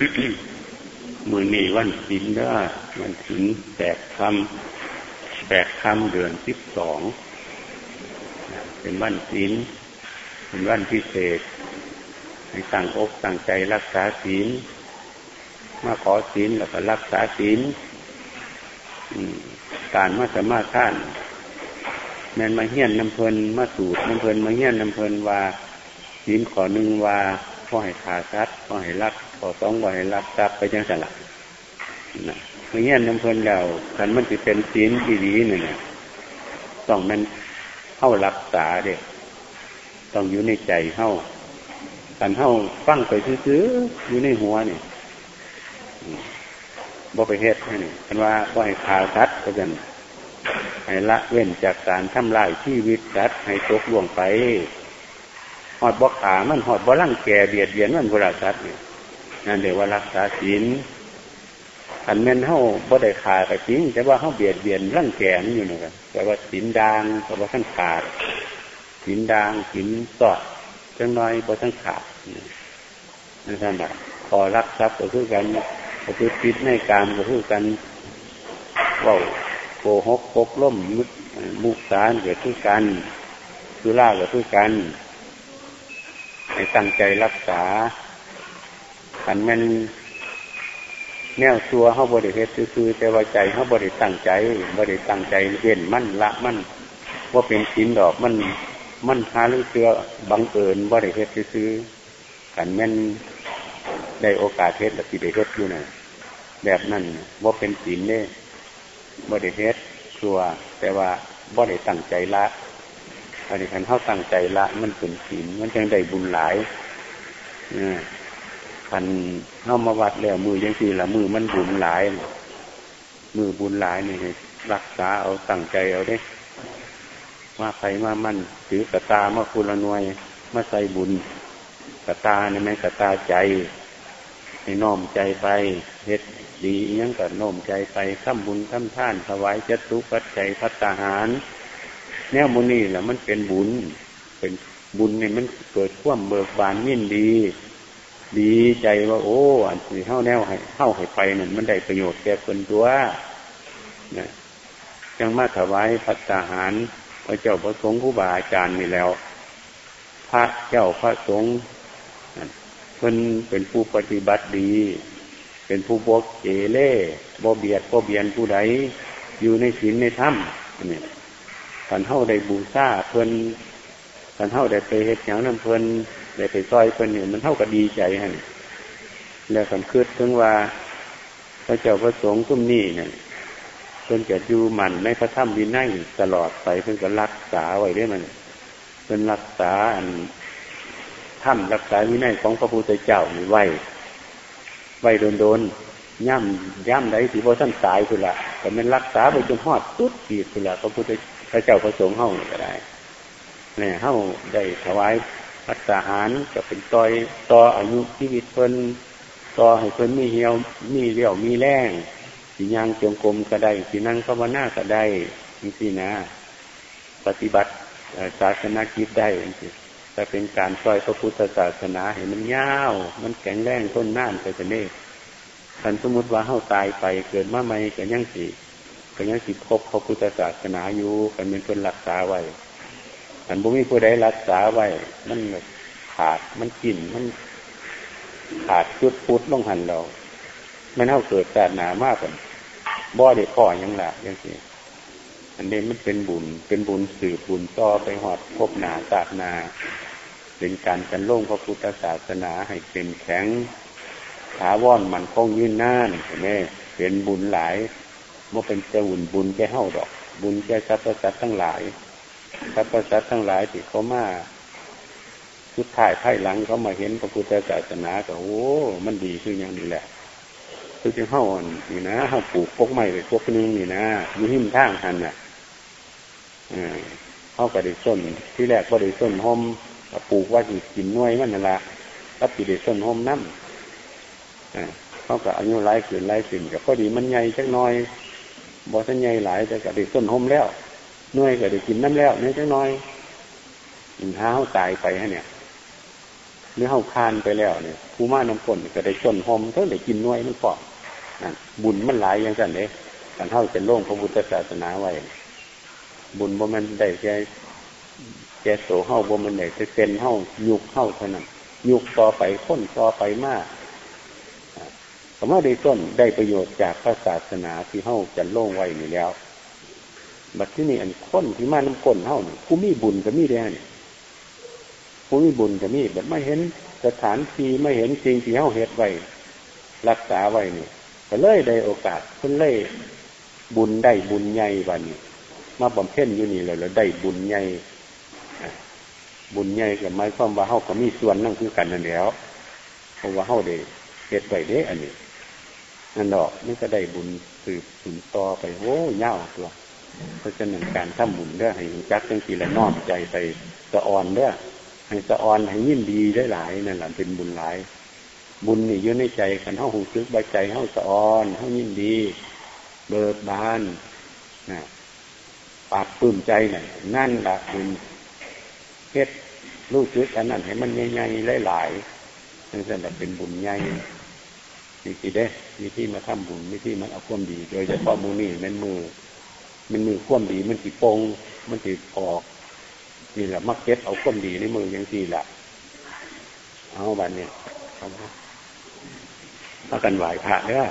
มือนี่วันศิลได้วันศิลแปดคำแปดคำเดือนสิบสองเป็นวันศิลเป็นวันพิเศษให้ตั้งอกตั้งใจรักษาศีลมาขอศีลแล้วก็รักษาศีลการมาสมาทานแมนมาเฮียนน้ำเพลินมาสูตรน้ำเพลินมาเฮียนน้ำเพลินว่าศีลขอหนึ่งว่าพ่อให้ขาซัดพ่อให้รัก ขอสองว่าให้รักทรัพย์ไปจังสละนะมาเฮียน้ำเพลินแล้วขันมันจะเป็นศีลที่ดีนี่นะต้องมันเข้ารักษาเด็กต้องอยู่ในใจเข้ากันเข้าฟังไปซื้อๆอยู่ในหัวนี่บ่ไปเฮ็ดนี่คันว่าบ่ให้ขาซัดก็จะให้ละเว้นจากการทำลายชีวิตสัตว์ให้ตกล่วงไปหอดบ่ขามันหอดบ่ร่างแก่เบียดเบียนมันเวลาสัตว์นี่ นั่นเดี๋ยวว่ารักษาศีลขันแม่นเฮาบ่ได้ขาดจริงแต่ว่าเฮาเบียดเบียนร่างแก่มันอยู่นะครับแต่ว่าศีลดางแต่ว่าท่านขาดศีลดางศีลสอดจังน้อยบ่ท่านขาดนั่นท่านแบบพอรักทรัพย์ก็คือกันก็คือปิดในการก็คือกันว่าโกหกพกล่มมุดมุกสารเกิดขึ้นกันสุราเกิดขึ้นกันให้ตั้งใจรักษา ขันมันแนวตัวเขาบริเวณคือแต่ว่าใจเขาบริตั้งใจบริตั้งใจเว้นมั่นละมั่นว่าเป็นสินดอกมันมันหาหรือเชื่อบังเอิญบริเวณซื้อขันแม่นได้โอกาสเทศแบบที่ได้เทศอยู่นะแบบนั้นว่าเป็นศีลเนี่ยบ่ได้เฮ็ดครัวแต่ว่าบ่ได้ตั้งใจละอันนี้คันเข้าตั้งใจละมันเป็นศีลมันจังได้บุญหลายเนี่ย คันเข้ามาวัดแล้วมือยังสี่ละมือมันบุญหลาย มือบุญหลายนี่รักษาเอาตั้งใจเอาได้มาใครมามั่นถือกระตามาคุณละน่วยมาใส่บุญกระตาเนี่ยแม่กระตาใจให้น้อมใจไปเฮ็ดดียังกับน้มใจไปข้ามบุญข้ามท่านถวายจตุปัจจัยพัฒหาร แนวมุนี่แหละมันเป็นบุญ เป็นบุญเนี่ยมันเกิดข่วมเบิกบานยินดี ดีใจว่า โอ้อันที่เข้าแนวให้เข้าให้ไปนั่นมันได้ประโยชน์แก่คนตัวนะยังมาถวายพัฒหาร พระเจ้าพระสงฆ์ผู้บาอาจารย์นี่แล้ว พระเจ้าพระสงฆ์เพิ่นเป็นผู้ปฏิบัติดี เป็นผู้บกเจเล่บ่เบียดบ่เบียนผู้ใดอยู่ในศีลในธรรมเนี่ยขันเท่าได้บูชาเพิ่นขันเท่าได้ไปเฮ็ดอย่างนั้นเพิ่น ได้ไปซอยเพิ่นเนี่ยมันเท่ากับดีใจฮะแล้วขันคืดถึงว่าพระเจ้าพระสงฆ์ตุ้มนี่เนี่ยเพิ่นจะอยู่มันในพระธรรมวินัยตลอดไปเพิ่นก็รักษาไว้ได้มันเพิ่นรักษาอันธรรมรักษาวินัยของพระพุทธเจ้าไว้ไว้โดนโดนย่ำย่ำไหนสีบ่ท่านตายคือละแต่มันรักษาไปจนหอดตุ๊ดปีดคือละพระพุทธพระเจ้าพระสงฆ์เฮ้าก็ได้เนี่ยเฮ้าได้ถวาย พัฒหารจะเป็นต่อยต่ออายุชีวิตเพิ่นต่อให้เพิ่นมีเหี่ยวมีเรี่ยวมีแรงสียางจงกรมก็ได้สีนั่งภาวนาก็ได้นี่สินะ ปฏิบัติศาสนาคิดได้แต่เป็นการซอยพระพุทธศาสนาเห็นมันยาว มันแข็งแรงต้นน่านไปจะเน่ท่านสมมติว่าเขาตายไปเกิดมาใหม่ก็ยังสิก็ยังสิพบพระพุทธศาสนาอยู่กันเป็นคนรักษาไว้ ท่นบุมีผู้ใดรักษาไว้ มันขาดมันกินมันขาดจุดพุดลงหันเราไมันเท่าเกิดศาสนามากกว่าบ่อเด็กพ่อยังหละยังสิอันนี้มันเป็นบุญ เป็นบุญสืบบุญต่อไปหอดพบหนาศาสนา เป็นการกันล่งพระพุทธศาสนาให้เป็นแข็งถาวรมันคงยืนหน้านเห็นไหมเป็นบุญหลายว่าเป็นเจ้าบุญบุญแก่เฮ้าดอก บุญแก่ทรัพย์สัตว์ทั้งหลาย ทรัพย์สัตทั้งหลายที่เขามาสุดท้ายไพ่หลังเขามาเห็นพระพุทธศาสนาก็โอ้มันดีขึ้นอย่างนี้แหละคือจะเฮ้านี่นะเฮ้าปลูกพวกไม้ไปพวกนึงนี่นะมีหิ้มทางหันน่ะเข้ากระดิส้นที่แรกกระดิส้นหอมปลูกว่าจีกินน้อยมันนั่นละก็ปีเดส้นหอมน้ำเขากับอายุไล่ขืนไล่สินกับพอดีมันใหญ่จักน้อยบอสันใหญ่หลายแต่กระดิส้นหอมแล้ว น้อยก็ได้กินน้ำแล้วเนี่ยจักน้อยอินเท้าตายไปฮะเนี่ยเนื้อเฮาคานไปแล้วเนี่ยผู้มาน้ำฝนก็ได้ชนหอมเท่าได้กินน้อยมันฟอนั่นบุญมันหลายอย่างนั้นเลยการเท่าจะโล่งพระพุทธศาสนาไว้ บุญบ่มันได้แค่แก่โสเฮาบ่มันได้จะเซนเฮายุกเฮาเท่านั้นยุกต่อไปค้นต่อไปมากสมมติได้ต้นได้ประโยชน์จากพระศาสนาที่เฮาจะโล่งไว้นี่แล้ว บัดที่นี่อันค้นที่มาน้ำก้นเฮานี่ผู้มีบุญก็มีได้นี่ผู้มีบุญก็มีแบบไม่เห็นสถานที่ไม่เห็นสิ่งที่เฮาเฮ็ดไว้รักษาไว้นี่ก็เลยได้โอกาสเพิ่นเลยบุญได้บุญใหญ่บัดนี้มาบำเพ็ญอยู่นี่เลยแล้วได้บุญใหญ่บุญใหญ่ก็หมายความว่าเฮาก็มีส่วนนั่งคือกันนั่นแล้วเพราะว่าเฮาได้เฮ็ดไว้เด้อันนี้นั่นดอกนี่ก็ได้บุญสืบสืบต่อไปโอ้ยาวตัว เพราะฉะนั้นการทำบุญเด้อให้จักจังสีละน้อมใจไปสะออนเด้อให้สะออนให้ยินดีได้หลายนั่นแหละเป็นบุญหลาย บุญนี่อยู่ในใจกันเฮาหูซึกใบใจเฮาสะออนเฮายินดี เบิกบานนะปากปลื้มใจนั่นนั่นละบุญเฮ็ดรู้สึกอันนั้นให้มันใหญ่ๆหลายๆนั่นแหละเป็นบุญใหญ่นี่สิเด้ มีที่มาทำบุญมีที่มาเอาความดี โดยเฉพาะมูนี่มันมือ มันมือความดีมันติปง มันติออกนี่แหละมักเก็ตเอาความดีในมือยังสี่แหละเอาบันเนี่ยเอากันไหวพระเด้อ